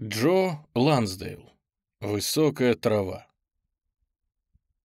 Джо Лансдейл. Высокая трава.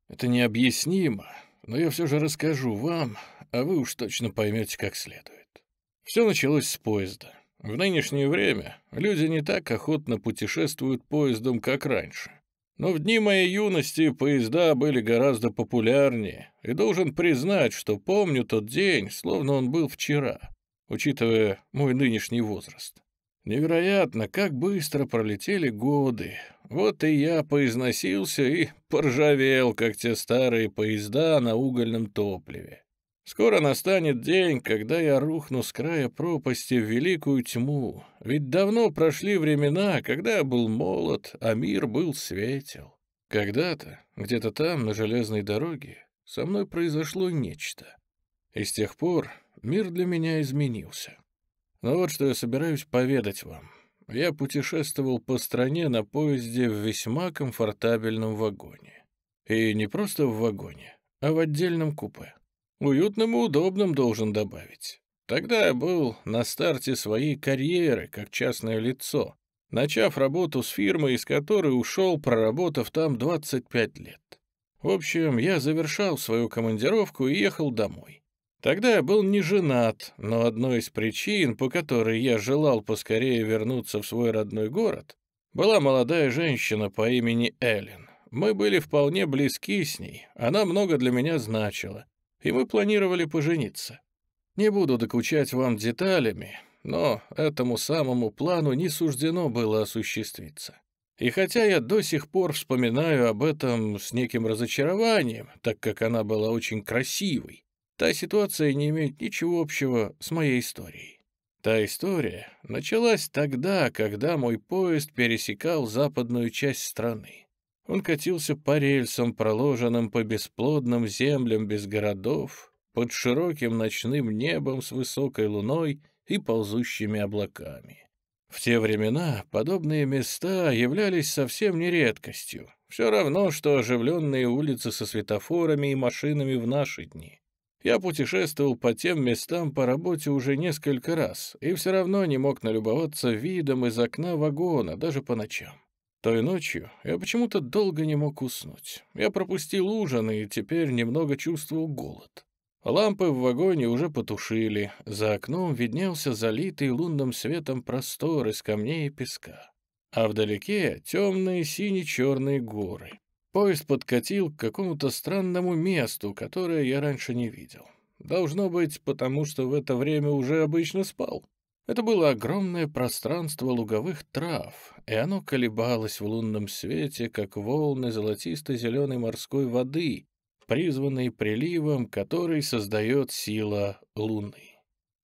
Это необъяснимо, но я все же расскажу вам, а вы уж точно поймете как следует. Все началось с поезда. В нынешнее время люди не так охотно путешествуют поездом, как раньше. Но в дни моей юности поезда были гораздо популярнее, и должен признать, что помню тот день, словно он был вчера, учитывая мой нынешний возраст. Невероятно, как быстро пролетели годы. Вот и я поизносился и поржавел, как те старые поезда на угольном топливе. Скоро настанет день, когда я рухну с края пропасти в великую тьму, ведь давно прошли времена, когда я был молод, а мир был светел. Когда-то, где-то там, на железной дороге, со мной произошло нечто. И с тех пор мир для меня изменился. Но вот что я собираюсь поведать вам. Я путешествовал по стране на поезде в весьма комфортабельном вагоне. И не просто в вагоне, а в отдельном купе. Уютным и удобным должен добавить. Тогда я был на старте своей карьеры как частное лицо, начав работу с фирмой, из которой ушел, проработав там 25 лет. В общем, я завершал свою командировку и ехал домой. Тогда я был не женат, но одной из причин, по которой я желал поскорее вернуться в свой родной город, была молодая женщина по имени Эллен. Мы были вполне близки с ней, она много для меня значила, и мы планировали пожениться. Не буду докучать вам деталями, но этому самому плану не суждено было осуществиться. И хотя я до сих пор вспоминаю об этом с неким разочарованием, так как она была очень красивой, Та ситуация не имеет ничего общего с моей историей. Та история началась тогда, когда мой поезд пересекал западную часть страны. Он катился по рельсам, проложенным по бесплодным землям без городов, под широким ночным небом с высокой луной и ползущими облаками. В те времена подобные места являлись совсем не редкостью, все равно, что оживленные улицы со светофорами и машинами в наши дни. Я путешествовал по тем местам по работе уже несколько раз и все равно не мог налюбоваться видом из окна вагона, даже по ночам. Той ночью я почему-то долго не мог уснуть. Я пропустил ужин и теперь немного чувствовал голод. Лампы в вагоне уже потушили, за окном виднелся залитый лунным светом простор из камней и песка. А вдалеке темные сине-черные горы. Поезд подкатил к какому-то странному месту, которое я раньше не видел. Должно быть, потому что в это время уже обычно спал. Это было огромное пространство луговых трав, и оно колебалось в лунном свете, как волны золотисто-зеленой морской воды, призванные приливом, который создает сила луны.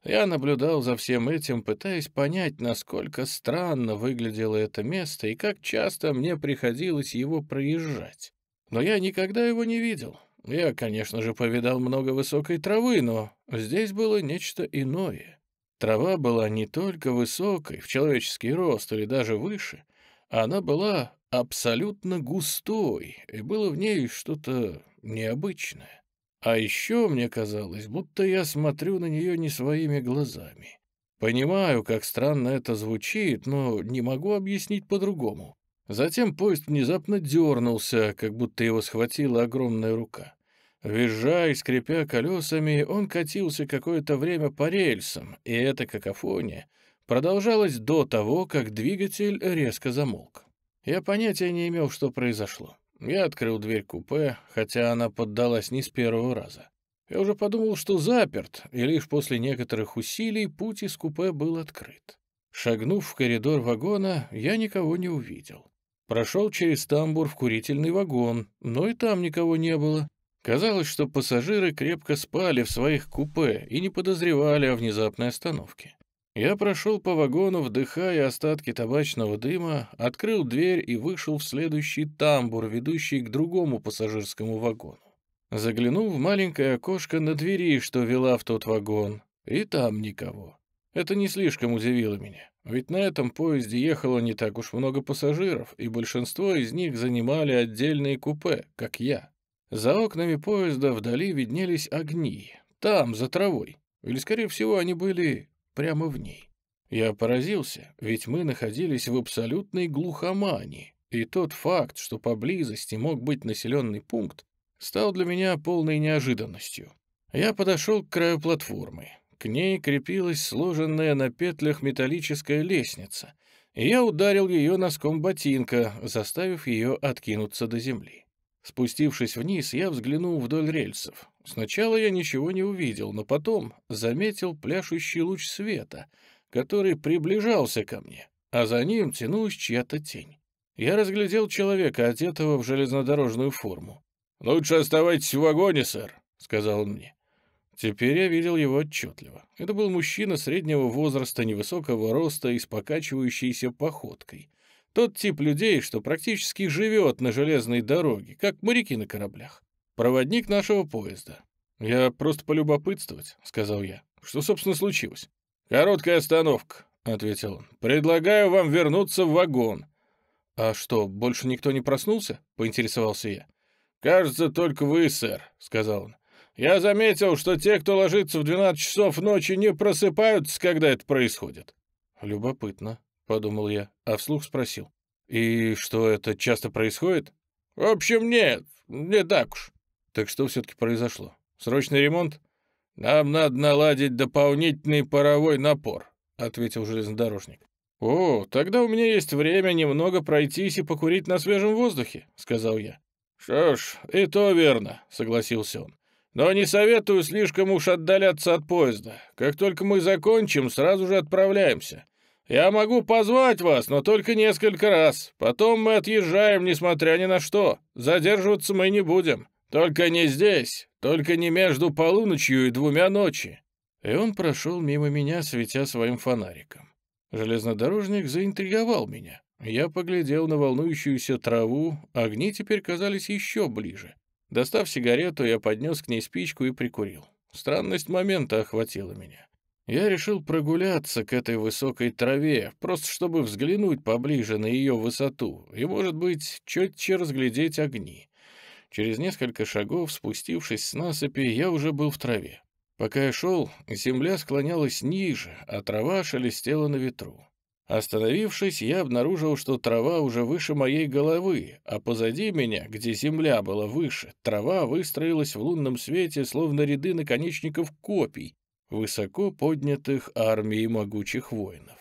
Я наблюдал за всем этим, пытаясь понять, насколько странно выглядело это место и как часто мне приходилось его проезжать. Но я никогда его не видел. Я, конечно же, повидал много высокой травы, но здесь было нечто иное. Трава была не только высокой, в человеческий рост или даже выше, она была абсолютно густой, и было в ней что-то необычное. А еще мне казалось, будто я смотрю на нее не своими глазами. Понимаю, как странно это звучит, но не могу объяснить по-другому. Затем поезд внезапно дернулся, как будто его схватила огромная рука. Визжа и скрипя колесами, он катился какое-то время по рельсам, и эта какофония продолжалась до того, как двигатель резко замолк. Я понятия не имел, что произошло. Я открыл дверь купе, хотя она поддалась не с первого раза. Я уже подумал, что заперт, и лишь после некоторых усилий путь из купе был открыт. Шагнув в коридор вагона, я никого не увидел. Прошел через тамбур в курительный вагон, но и там никого не было. Казалось, что пассажиры крепко спали в своих купе и не подозревали о внезапной остановке. Я прошел по вагону, вдыхая остатки табачного дыма, открыл дверь и вышел в следующий тамбур, ведущий к другому пассажирскому вагону. Заглянул в маленькое окошко на двери, что вела в тот вагон, и там никого. Это не слишком удивило меня, ведь на этом поезде ехало не так уж много пассажиров, и большинство из них занимали отдельные купе, как я. За окнами поезда вдали виднелись огни, там, за травой, или, скорее всего, они были прямо в ней. Я поразился, ведь мы находились в абсолютной глухомании, и тот факт, что поблизости мог быть населенный пункт, стал для меня полной неожиданностью. Я подошел к краю платформы. К ней крепилась сложенная на петлях металлическая лестница, и я ударил ее носком ботинка, заставив ее откинуться до земли. Спустившись вниз, я взглянул вдоль рельсов. Сначала я ничего не увидел, но потом заметил пляшущий луч света, который приближался ко мне, а за ним тянулась чья-то тень. Я разглядел человека, одетого в железнодорожную форму. «Лучше оставайтесь в вагоне, сэр», — сказал он мне. Теперь я видел его отчетливо. Это был мужчина среднего возраста, невысокого роста и с покачивающейся походкой. Тот тип людей, что практически живет на железной дороге, как моряки на кораблях. Проводник нашего поезда. «Я просто полюбопытствовать», — сказал я. «Что, собственно, случилось?» «Короткая остановка», — ответил он. «Предлагаю вам вернуться в вагон». «А что, больше никто не проснулся?» — поинтересовался я. «Кажется, только вы, сэр», — сказал он. «Я заметил, что те, кто ложится в 12 часов ночи, не просыпаются, когда это происходит». «Любопытно», — подумал я, а вслух спросил. «И что, это часто происходит?» «В общем, нет, не так уж». «Так что все-таки произошло? Срочный ремонт?» «Нам надо наладить дополнительный паровой напор», — ответил железнодорожник. «О, тогда у меня есть время немного пройтись и покурить на свежем воздухе», — сказал я. «Что ж, и то верно», — согласился он. «Но не советую слишком уж отдаляться от поезда. Как только мы закончим, сразу же отправляемся. Я могу позвать вас, но только несколько раз. Потом мы отъезжаем, несмотря ни на что. Задерживаться мы не будем. Только не здесь, только не между полуночью и двумя ночи». И он прошел мимо меня, светя своим фонариком. Железнодорожник заинтриговал меня. Я поглядел на волнующуюся траву, огни теперь казались еще ближе. Достав сигарету, я поднес к ней спичку и прикурил. Странность момента охватила меня. Я решил прогуляться к этой высокой траве, просто чтобы взглянуть поближе на ее высоту и, может быть, четче разглядеть огни. Через несколько шагов, спустившись с насыпи, я уже был в траве. Пока я шел, земля склонялась ниже, а трава шелестела на ветру. Остановившись, я обнаружил, что трава уже выше моей головы, а позади меня, где земля была выше, трава выстроилась в лунном свете, словно ряды наконечников копий, высоко поднятых армией могучих воинов.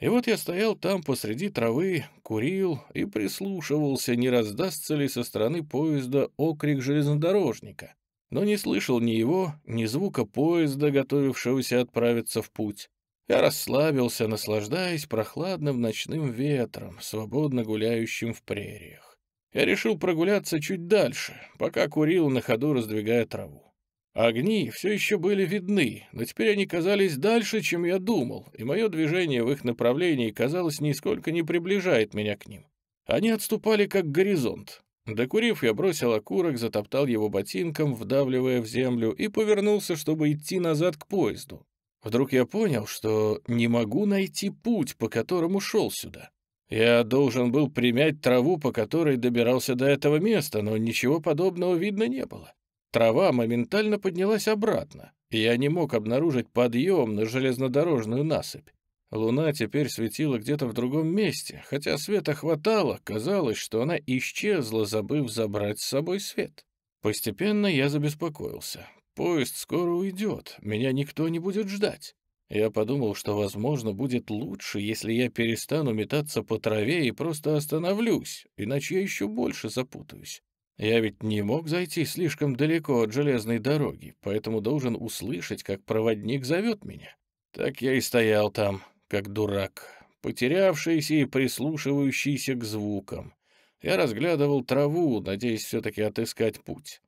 И вот я стоял там посреди травы, курил и прислушивался, не раздастся ли со стороны поезда окрик железнодорожника, но не слышал ни его, ни звука поезда, готовившегося отправиться в путь. Я расслабился, наслаждаясь прохладным ночным ветром, свободно гуляющим в прериях. Я решил прогуляться чуть дальше, пока курил на ходу, раздвигая траву. Огни все еще были видны, но теперь они казались дальше, чем я думал, и мое движение в их направлении, казалось, нисколько не приближает меня к ним. Они отступали как горизонт. Докурив, я бросил окурок, затоптал его ботинком, вдавливая в землю, и повернулся, чтобы идти назад к поезду. Вдруг я понял, что не могу найти путь, по которому шел сюда. Я должен был примять траву, по которой добирался до этого места, но ничего подобного видно не было. Трава моментально поднялась обратно, и я не мог обнаружить подъем на железнодорожную насыпь. Луна теперь светила где-то в другом месте, хотя света хватало, казалось, что она исчезла, забыв забрать с собой свет. Постепенно я забеспокоился. Поезд скоро уйдет, меня никто не будет ждать. Я подумал, что, возможно, будет лучше, если я перестану метаться по траве и просто остановлюсь, иначе я еще больше запутаюсь. Я ведь не мог зайти слишком далеко от железной дороги, поэтому должен услышать, как проводник зовет меня. Так я и стоял там, как дурак, потерявшийся и прислушивающийся к звукам. Я разглядывал траву, надеясь все-таки отыскать путь.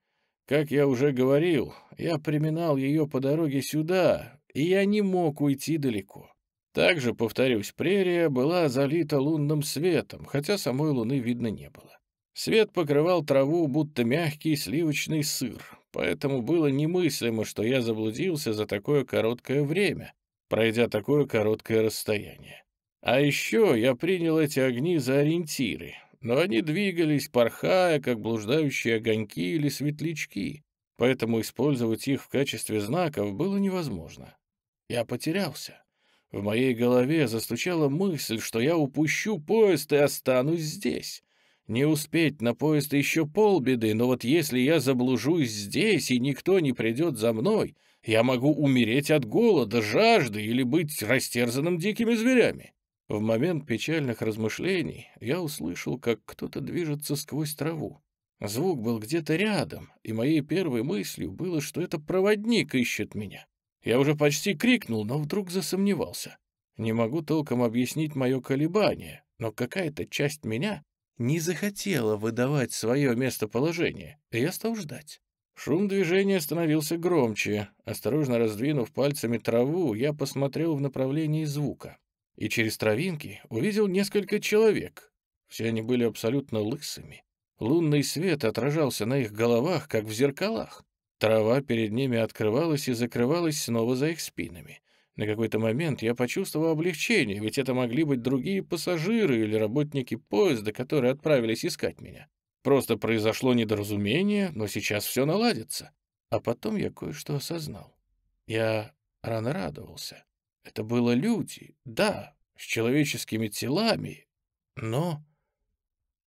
Как я уже говорил, я приминал ее по дороге сюда, и я не мог уйти далеко. Также, повторюсь, прерия была залита лунным светом, хотя самой луны видно не было. Свет покрывал траву, будто мягкий сливочный сыр, поэтому было немыслимо, что я заблудился за такое короткое время, пройдя такое короткое расстояние. А еще я принял эти огни за ориентиры, но они двигались, порхая, как блуждающие огоньки или светлячки, поэтому использовать их в качестве знаков было невозможно. Я потерялся. В моей голове застучала мысль, что я упущу поезд и останусь здесь. Не успеть на поезд еще полбеды, но вот если я заблужусь здесь, и никто не придет за мной, я могу умереть от голода, жажды или быть растерзанным дикими зверями. В момент печальных размышлений я услышал, как кто-то движется сквозь траву. Звук был где-то рядом, и моей первой мыслью было, что это проводник ищет меня. Я уже почти крикнул, но вдруг засомневался. Не могу толком объяснить мое колебание, но какая-то часть меня не захотела выдавать свое местоположение, и я стал ждать. Шум движения становился громче. Осторожно раздвинув пальцами траву, я посмотрел в направлении звука. И через травинки увидел несколько человек. Все они были абсолютно лысыми. Лунный свет отражался на их головах, как в зеркалах. Трава перед ними открывалась и закрывалась снова за их спинами. На какой-то момент я почувствовал облегчение, ведь это могли быть другие пассажиры или работники поезда, которые отправились искать меня. Просто произошло недоразумение, но сейчас все наладится. А потом я кое-что осознал. Я рано радовался. Это было люди, да, с человеческими телами, но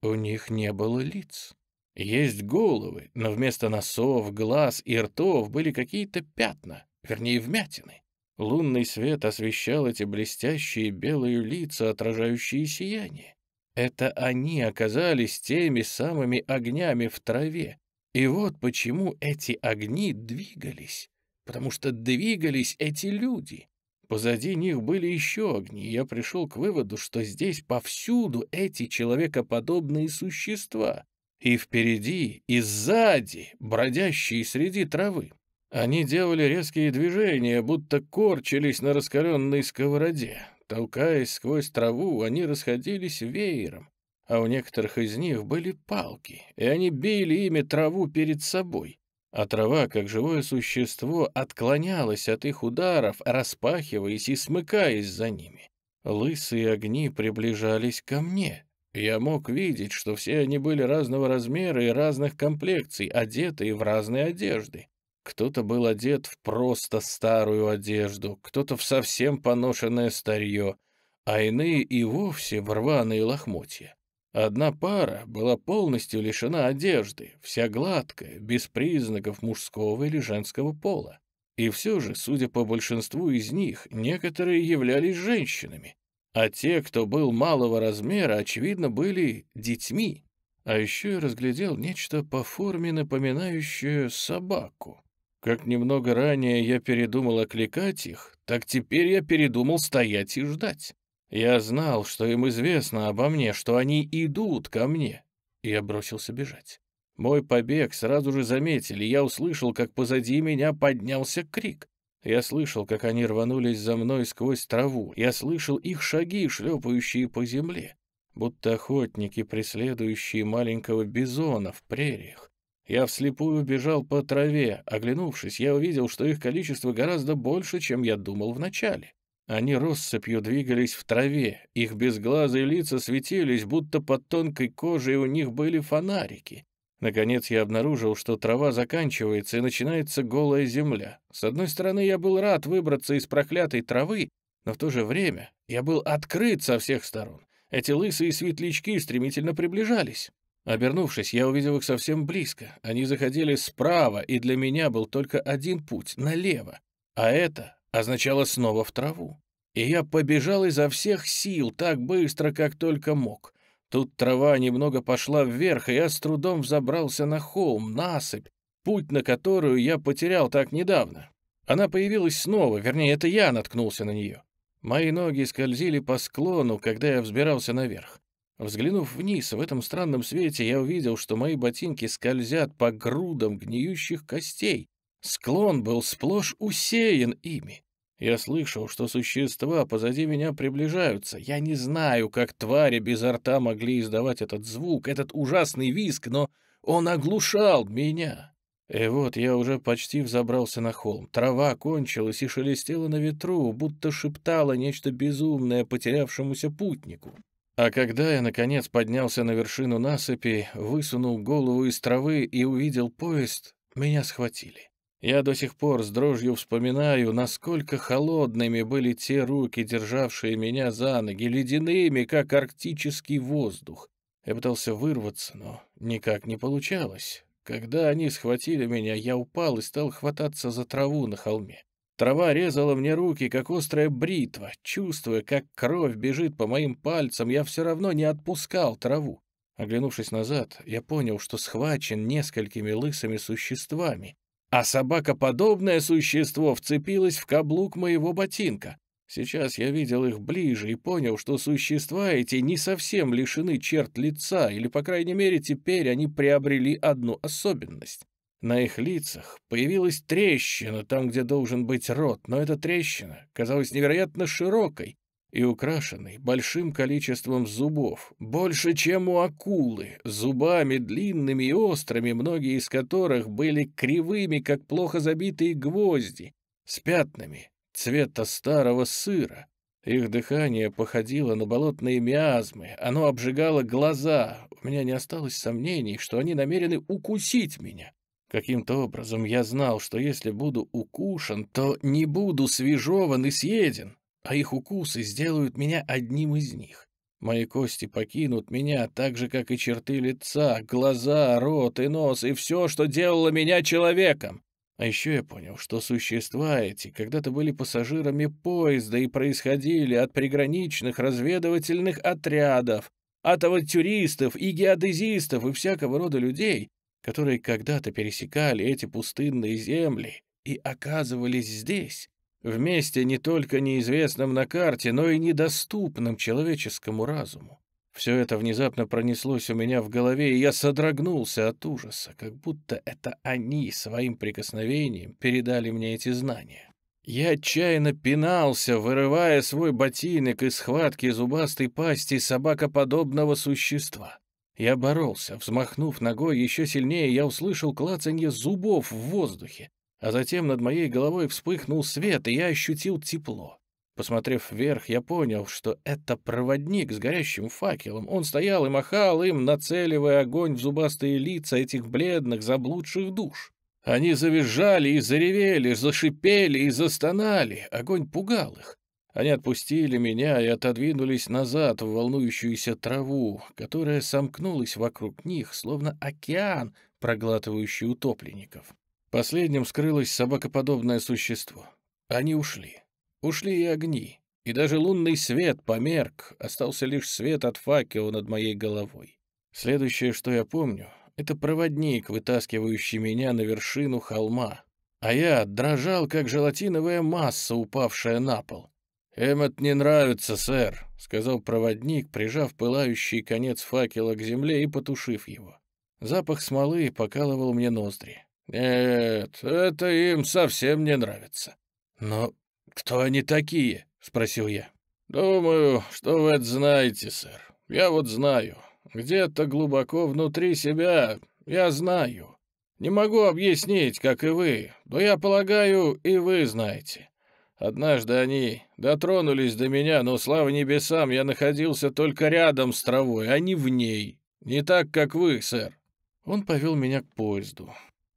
у них не было лиц. Есть головы, но вместо носов, глаз и ртов были какие-то пятна, вернее, вмятины. Лунный свет освещал эти блестящие белые лица, отражающие сияние. Это они оказались теми самыми огнями в траве. И вот почему эти огни двигались. Потому что двигались эти люди. Позади них были еще огни, и я пришел к выводу, что здесь повсюду эти человекоподобные существа, и впереди, и сзади, бродящие среди травы. Они делали резкие движения, будто корчились на раскаленной сковороде. Толкаясь сквозь траву, они расходились веером, а у некоторых из них были палки, и они били ими траву перед собой а трава, как живое существо, отклонялась от их ударов, распахиваясь и смыкаясь за ними. Лысые огни приближались ко мне. Я мог видеть, что все они были разного размера и разных комплекций, одетые в разные одежды. Кто-то был одет в просто старую одежду, кто-то в совсем поношенное старье, а иные и вовсе в рваные лохмотья. Одна пара была полностью лишена одежды, вся гладкая, без признаков мужского или женского пола. И все же, судя по большинству из них, некоторые являлись женщинами, а те, кто был малого размера, очевидно, были детьми. А еще я разглядел нечто по форме напоминающее собаку. Как немного ранее я передумал окликать их, так теперь я передумал стоять и ждать. Я знал, что им известно обо мне, что они идут ко мне. И я бросился бежать. Мой побег сразу же заметили, я услышал, как позади меня поднялся крик. Я слышал, как они рванулись за мной сквозь траву. Я слышал их шаги, шлепающие по земле, будто охотники, преследующие маленького бизона в прериях. Я вслепую бежал по траве. Оглянувшись, я увидел, что их количество гораздо больше, чем я думал вначале. Они россыпью двигались в траве, их безглазые лица светились, будто под тонкой кожей у них были фонарики. Наконец я обнаружил, что трава заканчивается и начинается голая земля. С одной стороны, я был рад выбраться из проклятой травы, но в то же время я был открыт со всех сторон. Эти лысые светлячки стремительно приближались. Обернувшись, я увидел их совсем близко. Они заходили справа, и для меня был только один путь — налево. А это означало снова в траву. И я побежал изо всех сил, так быстро, как только мог. Тут трава немного пошла вверх, и я с трудом взобрался на холм, насыпь, путь на которую я потерял так недавно. Она появилась снова, вернее, это я наткнулся на нее. Мои ноги скользили по склону, когда я взбирался наверх. Взглянув вниз, в этом странном свете я увидел, что мои ботинки скользят по грудам гниющих костей. Склон был сплошь усеян ими. Я слышал, что существа позади меня приближаются. Я не знаю, как твари без рта могли издавать этот звук, этот ужасный визг, но он оглушал меня. И вот я уже почти взобрался на холм. Трава кончилась и шелестела на ветру, будто шептала нечто безумное потерявшемуся путнику. А когда я, наконец, поднялся на вершину насыпи, высунул голову из травы и увидел поезд, меня схватили. Я до сих пор с дрожью вспоминаю, насколько холодными были те руки, державшие меня за ноги, ледяными, как арктический воздух. Я пытался вырваться, но никак не получалось. Когда они схватили меня, я упал и стал хвататься за траву на холме. Трава резала мне руки, как острая бритва. Чувствуя, как кровь бежит по моим пальцам, я все равно не отпускал траву. Оглянувшись назад, я понял, что схвачен несколькими лысыми существами, а собакоподобное существо вцепилось в каблук моего ботинка. Сейчас я видел их ближе и понял, что существа эти не совсем лишены черт лица, или, по крайней мере, теперь они приобрели одну особенность. На их лицах появилась трещина там, где должен быть рот, но эта трещина казалась невероятно широкой и украшенной большим количеством зубов, больше, чем у акулы, зубами длинными и острыми, многие из которых были кривыми, как плохо забитые гвозди, с пятнами, цвета старого сыра. Их дыхание походило на болотные миазмы, оно обжигало глаза. У меня не осталось сомнений, что они намерены укусить меня. Каким-то образом я знал, что если буду укушен, то не буду свежеван и съеден, а их укусы сделают меня одним из них. Мои кости покинут меня так же, как и черты лица, глаза, рот и нос, и все, что делало меня человеком. А еще я понял, что существа эти когда-то были пассажирами поезда и происходили от приграничных разведывательных отрядов, от авантюристов и геодезистов и всякого рода людей, которые когда-то пересекали эти пустынные земли и оказывались здесь, вместе не только неизвестным на карте, но и недоступным человеческому разуму. Все это внезапно пронеслось у меня в голове, и я содрогнулся от ужаса, как будто это они своим прикосновением передали мне эти знания. Я отчаянно пинался, вырывая свой ботинок из схватки зубастой пасти собакоподобного существа. Я боролся, взмахнув ногой еще сильнее, я услышал клацанье зубов в воздухе, а затем над моей головой вспыхнул свет, и я ощутил тепло. Посмотрев вверх, я понял, что это проводник с горящим факелом. Он стоял и махал им, нацеливая огонь в зубастые лица этих бледных, заблудших душ. Они завизжали и заревели, зашипели и застонали. Огонь пугал их. Они отпустили меня и отодвинулись назад в волнующуюся траву, которая сомкнулась вокруг них, словно океан, проглатывающий утопленников. Последним скрылось собакоподобное существо. Они ушли. Ушли и огни, и даже лунный свет померк, остался лишь свет от факела над моей головой. Следующее, что я помню, это проводник, вытаскивающий меня на вершину холма, а я дрожал, как желатиновая масса, упавшая на пол. «Эммет не нравится, сэр», — сказал проводник, прижав пылающий конец факела к земле и потушив его. Запах смолы покалывал мне ноздри. «Нет, это им совсем не нравится». «Но «Кто они такие?» — спросил я. «Думаю, что вы это знаете, сэр. Я вот знаю. Где-то глубоко внутри себя я знаю. Не могу объяснить, как и вы, но я полагаю, и вы знаете. Однажды они дотронулись до меня, но, слава небесам, я находился только рядом с травой, а не в ней. Не так, как вы, сэр». Он повел меня к поезду.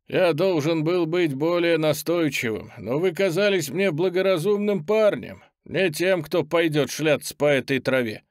Я должен был быть более настойчивым, но вы казались мне благоразумным парнем, не тем, кто пойдет шляться по этой траве.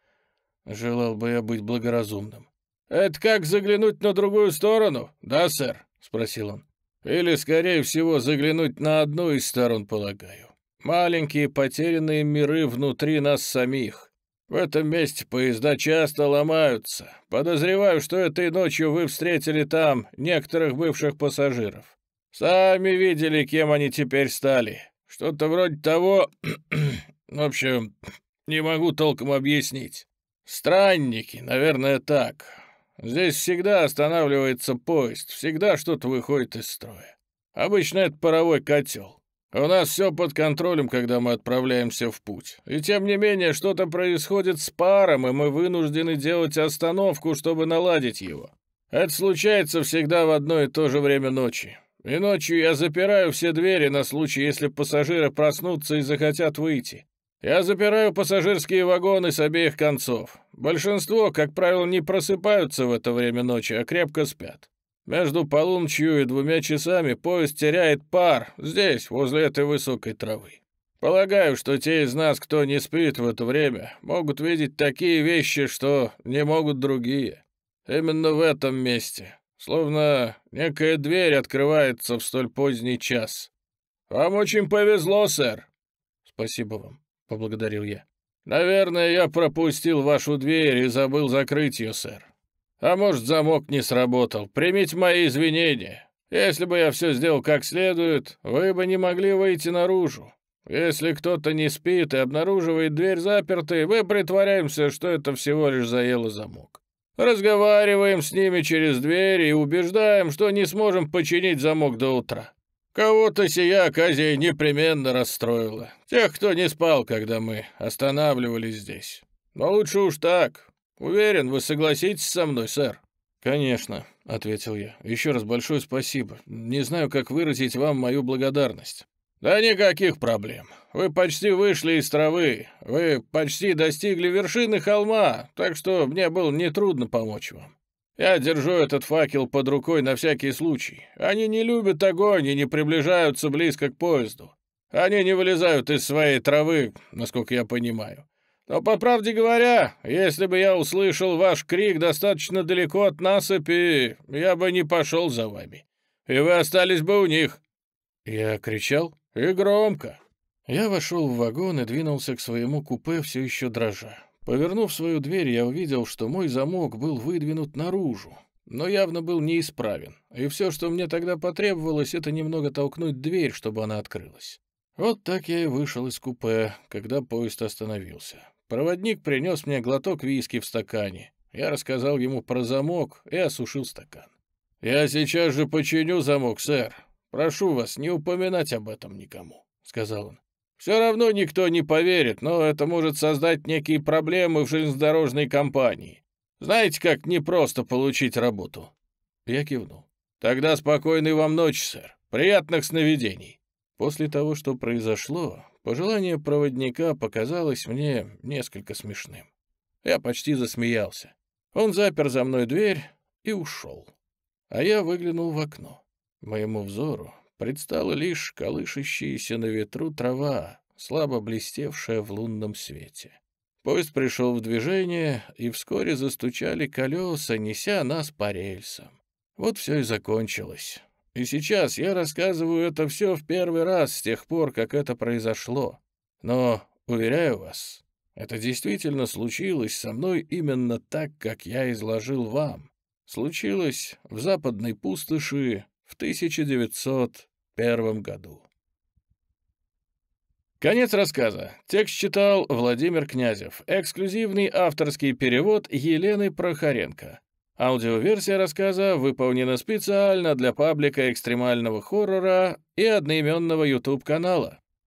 Желал бы я быть благоразумным. Это как заглянуть на другую сторону, да, сэр? Спросил он. Или, скорее всего, заглянуть на одну из сторон, полагаю. Маленькие потерянные миры внутри нас самих. В этом месте поезда часто ломаются. Подозреваю, что этой ночью вы встретили там некоторых бывших пассажиров. Сами видели, кем они теперь стали. Что-то вроде того... В общем, не могу толком объяснить. Странники, наверное, так. Здесь всегда останавливается поезд, всегда что-то выходит из строя. Обычно это паровой котел. У нас все под контролем, когда мы отправляемся в путь. И тем не менее, что-то происходит с паром, и мы вынуждены делать остановку, чтобы наладить его. Это случается всегда в одно и то же время ночи. И ночью я запираю все двери на случай, если пассажиры проснутся и захотят выйти. Я запираю пассажирские вагоны с обеих концов. Большинство, как правило, не просыпаются в это время ночи, а крепко спят. Между полуночью и двумя часами поезд теряет пар здесь, возле этой высокой травы. Полагаю, что те из нас, кто не спит в это время, могут видеть такие вещи, что не могут другие. Именно в этом месте. Словно некая дверь открывается в столь поздний час. Вам очень повезло, сэр. Спасибо вам, поблагодарил я. Наверное, я пропустил вашу дверь и забыл закрыть ее, сэр. А может, замок не сработал. Примите мои извинения. Если бы я все сделал как следует, вы бы не могли выйти наружу. Если кто-то не спит и обнаруживает дверь запертой, мы притворяемся, что это всего лишь заело замок. Разговариваем с ними через дверь и убеждаем, что не сможем починить замок до утра. Кого-то сия оказия непременно расстроила. Тех, кто не спал, когда мы останавливались здесь. Но лучше уж так. Уверен, вы согласитесь со мной, сэр. «Конечно», — ответил я. «Еще раз большое спасибо. Не знаю, как выразить вам мою благодарность». «Да никаких проблем. Вы почти вышли из травы. Вы почти достигли вершины холма, так что мне было нетрудно помочь вам. Я держу этот факел под рукой на всякий случай. Они не любят огонь и не приближаются близко к поезду. Они не вылезают из своей травы, насколько я понимаю. Но, по правде говоря, если бы я услышал ваш крик достаточно далеко от насыпи, я бы не пошел за вами. И вы остались бы у них». Я кричал. «И громко». Я вошел в вагон и двинулся к своему купе, все еще дрожа. Повернув свою дверь, я увидел, что мой замок был выдвинут наружу, но явно был неисправен, и все, что мне тогда потребовалось, это немного толкнуть дверь, чтобы она открылась. Вот так я и вышел из купе, когда поезд остановился. Проводник принес мне глоток виски в стакане. Я рассказал ему про замок и осушил стакан. «Я сейчас же починю замок, сэр. Прошу вас не упоминать об этом никому», — сказал он. «Все равно никто не поверит, но это может создать некие проблемы в железнодорожной компании. Знаете, как непросто получить работу?» Я кивнул. «Тогда спокойной вам ночи, сэр. Приятных сновидений». После того, что произошло, пожелание проводника показалось мне несколько смешным. Я почти засмеялся. Он запер за мной дверь и ушел. А я выглянул в окно. Моему взору предстала лишь колышащаяся на ветру трава, слабо блестевшая в лунном свете. Поезд пришел в движение, и вскоре застучали колеса, неся нас по рельсам. Вот все и закончилось. И сейчас я рассказываю это все в первый раз с тех пор, как это произошло. Но, уверяю вас, это действительно случилось со мной именно так, как я изложил вам. Случилось в западной пустоши в 1901 году. Конец рассказа. Текст читал Владимир Князев. Эксклюзивный авторский перевод Елены Прохоренко. Аудиоверсия рассказа выполнена специально для паблика экстремального хоррора и одноименного YouTube-канала.